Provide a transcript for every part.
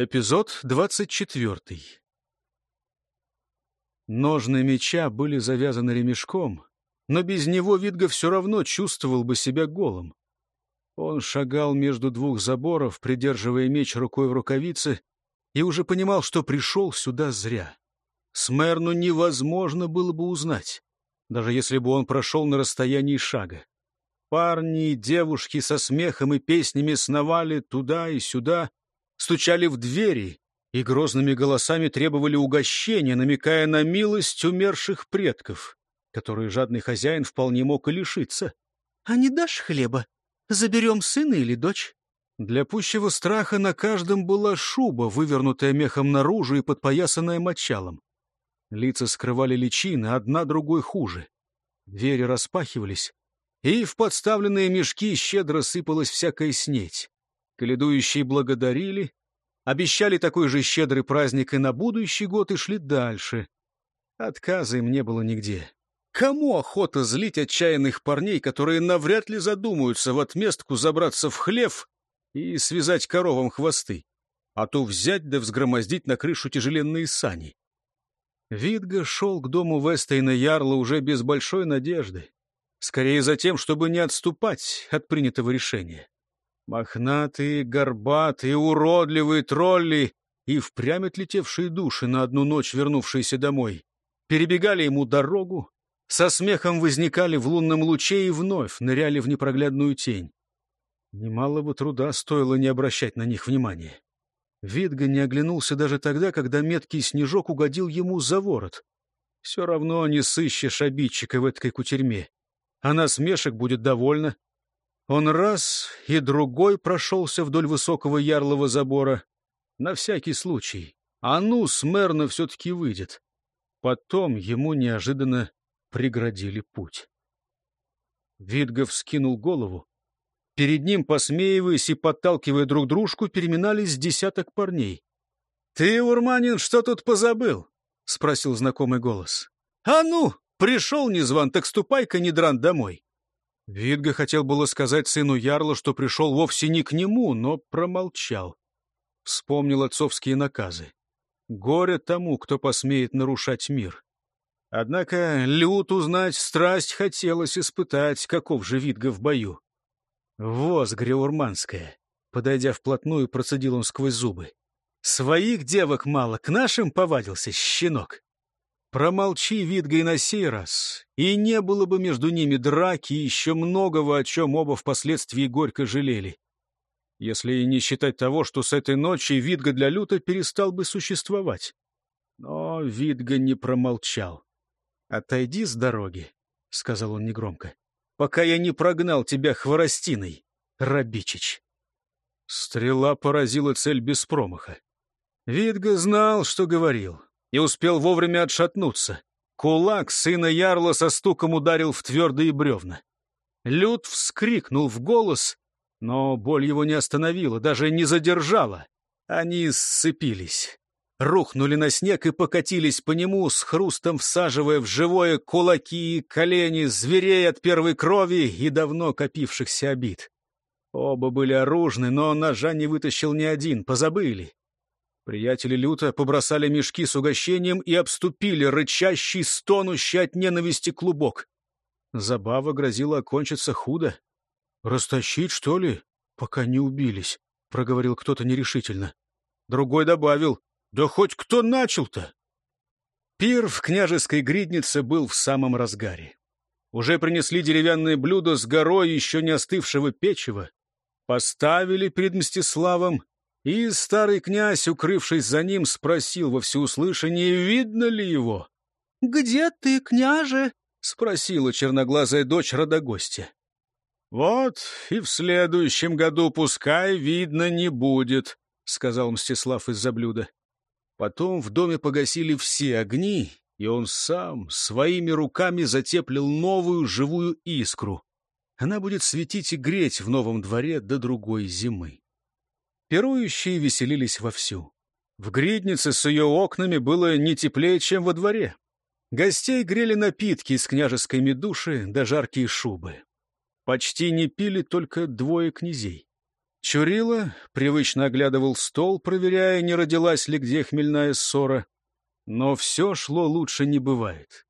Эпизод двадцать четвертый. Ножны меча были завязаны ремешком, но без него Видга все равно чувствовал бы себя голым. Он шагал между двух заборов, придерживая меч рукой в рукавице, и уже понимал, что пришел сюда зря. Смерну невозможно было бы узнать, даже если бы он прошел на расстоянии шага. Парни и девушки со смехом и песнями сновали туда и сюда, стучали в двери и грозными голосами требовали угощения, намекая на милость умерших предков, которые жадный хозяин вполне мог и лишиться. — А не дашь хлеба? Заберем сына или дочь? Для пущего страха на каждом была шуба, вывернутая мехом наружу и подпоясанная мочалом. Лица скрывали личины, одна другой хуже. Двери распахивались, и в подставленные мешки щедро сыпалась всякая снеть. Каледующие благодарили, обещали такой же щедрый праздник и на будущий год и шли дальше. Отказа им не было нигде. Кому охота злить отчаянных парней, которые навряд ли задумаются в отместку забраться в хлев и связать коровам хвосты, а то взять да взгромоздить на крышу тяжеленные сани? Видга шел к дому Вестейна Ярла уже без большой надежды. Скорее за тем, чтобы не отступать от принятого решения. Мохнатые, горбатые, уродливые тролли и впрямь отлетевшие души на одну ночь, вернувшиеся домой, перебегали ему дорогу, со смехом возникали в лунном луче и вновь ныряли в непроглядную тень. Немало бы труда стоило не обращать на них внимания. Видга не оглянулся даже тогда, когда меткий снежок угодил ему за ворот. Все равно не сыщешь обидчика в этой кутерьме. А насмешек будет довольно. Он раз и другой прошелся вдоль высокого ярлого забора. На всякий случай. А ну, смерно все-таки выйдет. Потом ему неожиданно преградили путь. Видгов скинул голову. Перед ним, посмеиваясь и подталкивая друг дружку, переминались десяток парней. — Ты, Урманин, что тут позабыл? — спросил знакомый голос. — А ну, пришел незван, так ступай-ка, не домой. Видга хотел было сказать сыну Ярла, что пришел вовсе не к нему, но промолчал. Вспомнил отцовские наказы. Горе тому, кто посмеет нарушать мир. Однако лют узнать страсть хотелось испытать, каков же Видга в бою. Воз греурманская. Подойдя вплотную, процедил он сквозь зубы. Своих девок мало, к нашим повадился, щенок. Промолчи, Витга, и на сей раз, и не было бы между ними драки и еще многого, о чем оба впоследствии горько жалели. Если и не считать того, что с этой ночи Витга для Люта перестал бы существовать. Но Витга не промолчал. «Отойди с дороги», — сказал он негромко, — «пока я не прогнал тебя хворостиной, Рабичич». Стрела поразила цель без промаха. Витга знал, что говорил и успел вовремя отшатнуться. Кулак сына Ярла со стуком ударил в твердые бревна. Люд вскрикнул в голос, но боль его не остановила, даже не задержала. Они сцепились, рухнули на снег и покатились по нему, с хрустом всаживая в живое кулаки и колени зверей от первой крови и давно копившихся обид. Оба были оружны, но ножа не вытащил ни один, позабыли. Приятели люто побросали мешки с угощением и обступили рычащий, стонущий от ненависти клубок. Забава грозила окончиться худо. «Растащить, что ли? Пока не убились», — проговорил кто-то нерешительно. Другой добавил, «Да хоть кто начал-то?» Пир в княжеской гриднице был в самом разгаре. Уже принесли деревянное блюдо с горой еще не остывшего печива, поставили перед Мстиславом и старый князь, укрывшись за ним, спросил во всеуслышание, видно ли его. — Где ты, княже? — спросила черноглазая дочь родогостя. — Вот и в следующем году пускай видно не будет, — сказал Мстислав из-за блюда. Потом в доме погасили все огни, и он сам своими руками затеплил новую живую искру. Она будет светить и греть в новом дворе до другой зимы. Пирующие веселились вовсю. В гриднице с ее окнами было не теплее, чем во дворе. Гостей грели напитки из княжеской медуши да жаркие шубы. Почти не пили только двое князей. Чурила привычно оглядывал стол, проверяя, не родилась ли где хмельная ссора. Но все шло лучше не бывает.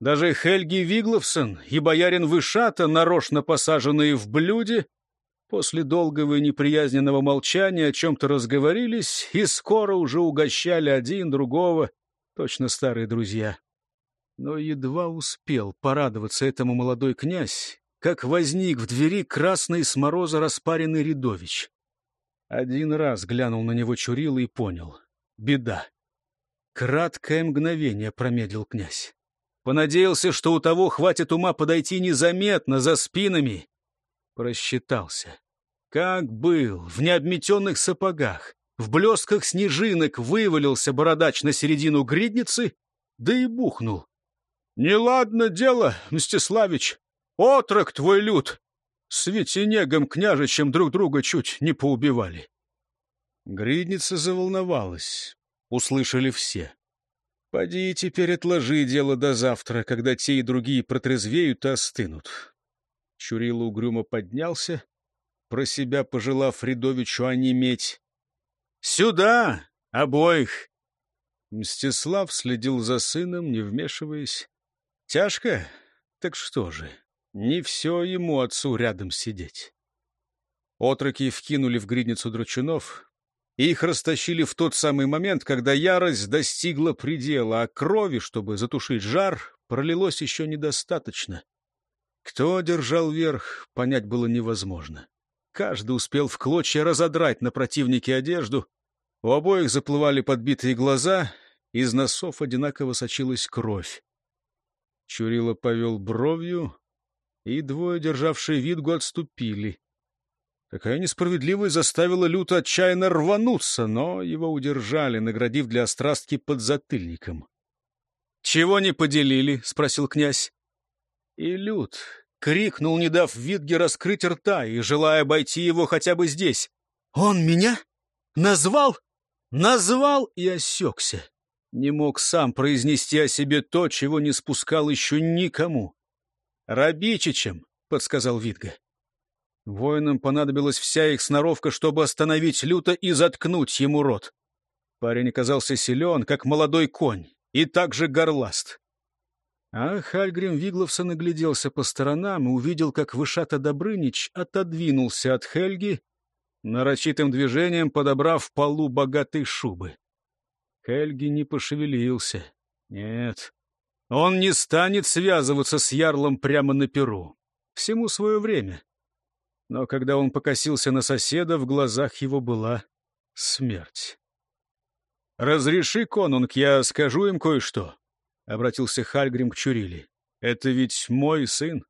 Даже Хельги Вигловсон и боярин Вышата, нарочно посаженные в блюде, после долгого и неприязненного молчания о чем-то разговорились и скоро уже угощали один другого, точно старые друзья. Но едва успел порадоваться этому молодой князь, как возник в двери красный с мороза распаренный Рядович. Один раз глянул на него Чурил и понял — беда. Краткое мгновение промедлил князь. Понадеялся, что у того хватит ума подойти незаметно, за спинами. Просчитался. Как был, в необметенных сапогах, в блесках снежинок вывалился бородач на середину гридницы, да и бухнул. — Неладно дело, Мстиславич, отрок твой люд! С Витинегом княжичем друг друга чуть не поубивали. Гридница заволновалась. Услышали все. Поди теперь отложи дело до завтра, когда те и другие протрезвеют и остынут. Чурила угрюмо поднялся, про себя пожелав Фридовичу онеметь. «Сюда! Обоих!» Мстислав следил за сыном, не вмешиваясь. «Тяжко? Так что же, не все ему отцу рядом сидеть». Отроки вкинули в гридницу дручунов, их растащили в тот самый момент, когда ярость достигла предела, а крови, чтобы затушить жар, пролилось еще недостаточно. Кто держал верх, понять было невозможно. Каждый успел в клочья разодрать на противнике одежду. У обоих заплывали подбитые глаза, из носов одинаково сочилась кровь. Чурила повел бровью, и двое, державшие Видгу, отступили. Такая несправедливость заставила люто отчаянно рвануться, но его удержали, наградив для острастки подзатыльником. — Чего не поделили? — спросил князь. И Лют крикнул, не дав Витге раскрыть рта и желая обойти его хотя бы здесь. — Он меня? Назвал? Назвал и осекся. Не мог сам произнести о себе то, чего не спускал еще никому. — Рабичичем, — подсказал Витга. Воинам понадобилась вся их сноровка, чтобы остановить люто и заткнуть ему рот. Парень оказался силен, как молодой конь, и также горласт. А Хальгрим Вигловсон нагляделся по сторонам и увидел, как Вышата Добрынич отодвинулся от Хельги, нарочитым движением подобрав полу богатой шубы. Хельги не пошевелился. Нет, он не станет связываться с ярлом прямо на перу. Всему свое время. Но когда он покосился на соседа, в глазах его была смерть. «Разреши, конунг, я скажу им кое-что», — обратился Хальгрим к Чурили. «Это ведь мой сын».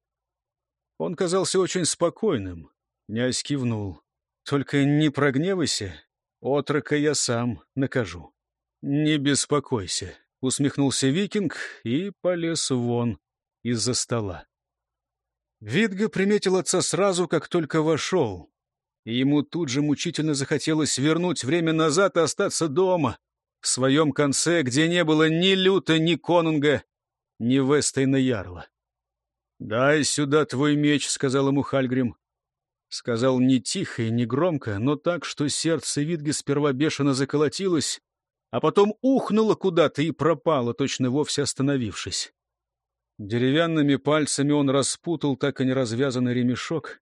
Он казался очень спокойным. Князь кивнул. «Только не прогневайся, отрока я сам накажу». «Не беспокойся», — усмехнулся викинг и полез вон из-за стола. Видга приметил отца сразу, как только вошел. Ему тут же мучительно захотелось вернуть время назад и остаться дома, в своем конце, где не было ни Люта, ни Конунга, ни Вестейна Ярла. «Дай сюда твой меч», — сказал ему Хальгрим. Сказал не тихо и не громко, но так, что сердце Видги сперва бешено заколотилось, а потом ухнуло куда-то и пропало, точно вовсе остановившись. Деревянными пальцами он распутал так и не развязанный ремешок,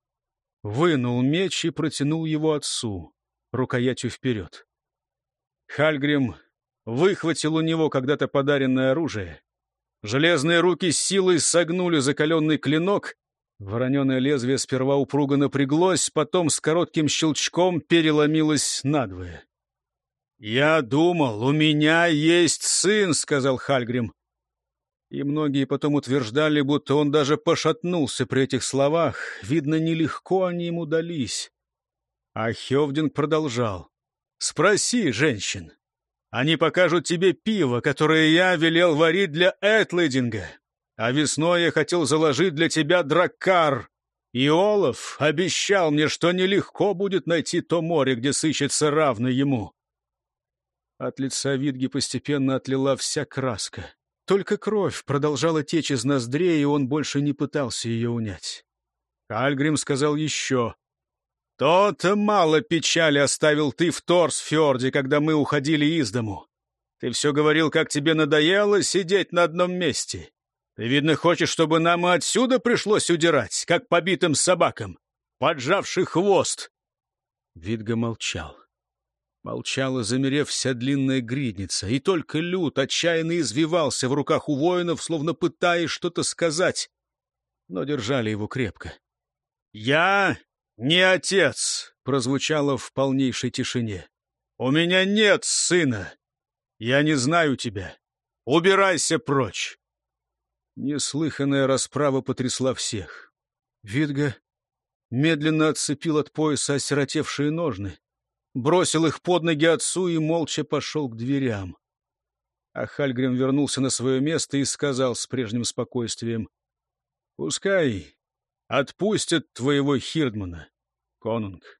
вынул меч и протянул его отцу, рукоятью вперед. Хальгрим выхватил у него когда-то подаренное оружие. Железные руки силой согнули закаленный клинок. Вороненое лезвие сперва упруго напряглось, потом с коротким щелчком переломилось надвое. «Я думал, у меня есть сын», — сказал Хальгрим. И многие потом утверждали, будто он даже пошатнулся при этих словах. Видно, нелегко они ему дались. А Хевдинг продолжал. «Спроси женщин. Они покажут тебе пиво, которое я велел варить для Этлединга. А весной я хотел заложить для тебя драккар. И Олаф обещал мне, что нелегко будет найти то море, где сыщется равно ему». От лица Видги постепенно отлила вся краска. Только кровь продолжала течь из ноздрей, и он больше не пытался ее унять. Альгрим сказал еще. То-то мало печали оставил ты в Торсфьорде, когда мы уходили из дому. Ты все говорил, как тебе надоело сидеть на одном месте. Ты, видно, хочешь, чтобы нам и отсюда пришлось удирать, как побитым собакам, поджавший хвост. Видга молчал. Молчала, замерев вся длинная гридница, и только Лют отчаянно извивался в руках у воинов, словно пытаясь что-то сказать, но держали его крепко. «Я не отец!» — прозвучало в полнейшей тишине. «У меня нет сына! Я не знаю тебя! Убирайся прочь!» Неслыханная расправа потрясла всех. Видга медленно отцепил от пояса осиротевшие ножны, бросил их под ноги отцу и молча пошел к дверям. А Хальгрим вернулся на свое место и сказал с прежним спокойствием, «Пускай отпустят твоего Хирдмана, конунг.